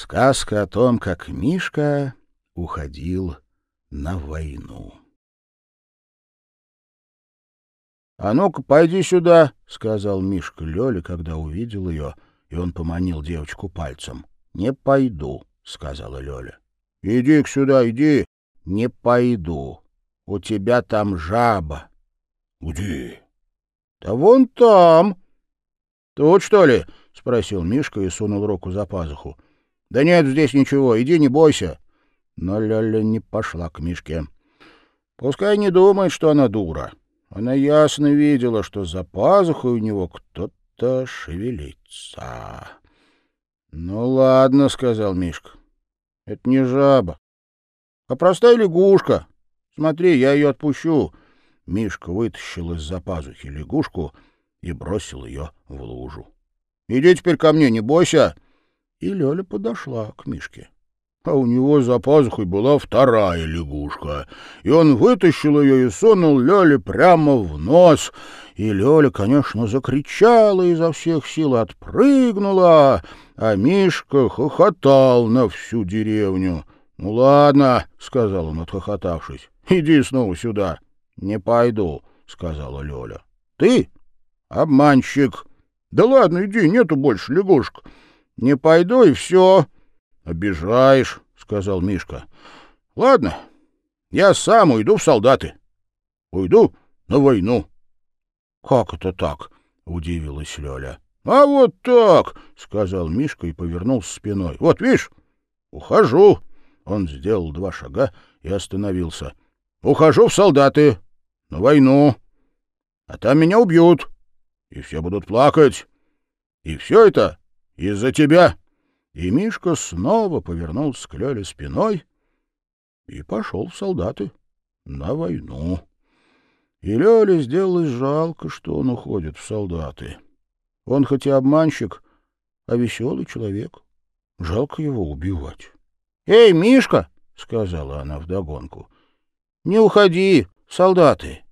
Сказка о том, как Мишка уходил на войну. — А ну-ка, пойди сюда, — сказал Мишка Лёле, когда увидел ее, и он поманил девочку пальцем. — Не пойду, — сказала Лёля. — Иди-ка сюда, иди. — Не пойду. У тебя там жаба. — Где? — Да вон там. — Тут, что ли? — спросил Мишка и сунул руку за пазуху. — Да нет здесь ничего, иди, не бойся. Но Лёля не пошла к Мишке. Пускай не думает, что она дура. Она ясно видела, что за пазухой у него кто-то шевелится. — Ну ладно, — сказал Мишка. — Это не жаба, а простая лягушка. Смотри, я ее отпущу. Мишка вытащил из-за пазухи лягушку и бросил ее в лужу. — Иди теперь ко мне, не бойся. И Лёля подошла к Мишке. А у него за пазухой была вторая лягушка, и он вытащил ее и сунул Лёле прямо в нос. И Лёля, конечно, закричала изо всех сил, отпрыгнула, а Мишка хохотал на всю деревню. — Ну ладно, — сказал он, отхохотавшись, — иди снова сюда. — Не пойду, — сказала Лёля. — Ты? Обманщик. Да ладно, иди, нету больше лягушек. Не пойду, и все. — Обижаешь, — сказал Мишка. — Ладно, я сам уйду в солдаты. Уйду на войну. — Как это так? — удивилась Лёля. — А вот так, — сказал Мишка и повернулся спиной. — Вот, видишь, ухожу. Он сделал два шага и остановился. — Ухожу в солдаты, на войну. А там меня убьют, и все будут плакать. И все это из-за тебя. И Мишка снова повернулся к Лёле спиной и пошел в солдаты на войну. И Лёле сделалось жалко, что он уходит в солдаты. Он хоть и обманщик, а веселый человек. Жалко его убивать. — Эй, Мишка! — сказала она вдогонку. — Не уходи, солдаты.